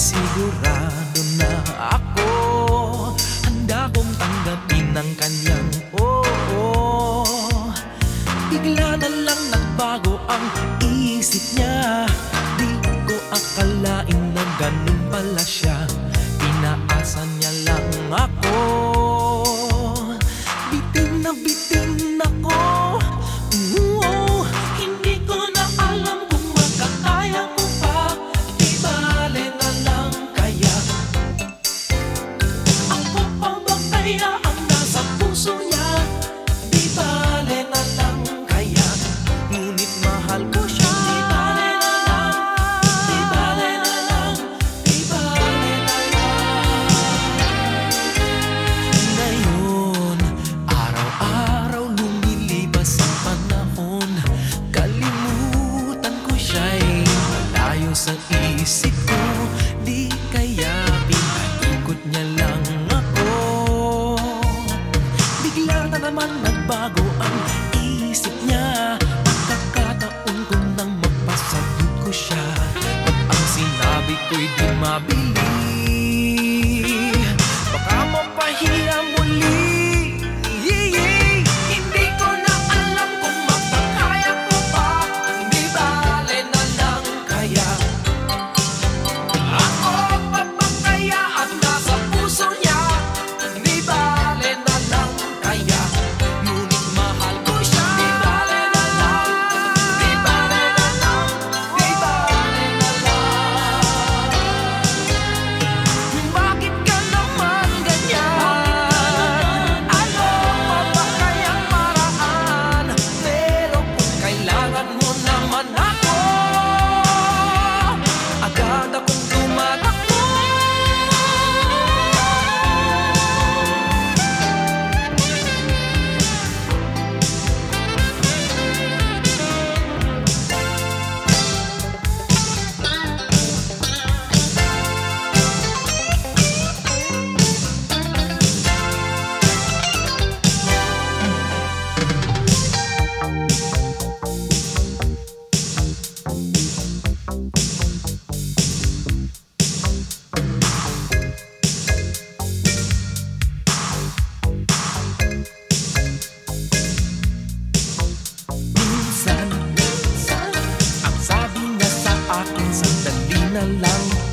sigurado na ako Handa kong tanggapin ang kanyang oh, oh. Bigla na lang nagbago ang isip niya akin Sandali na lang.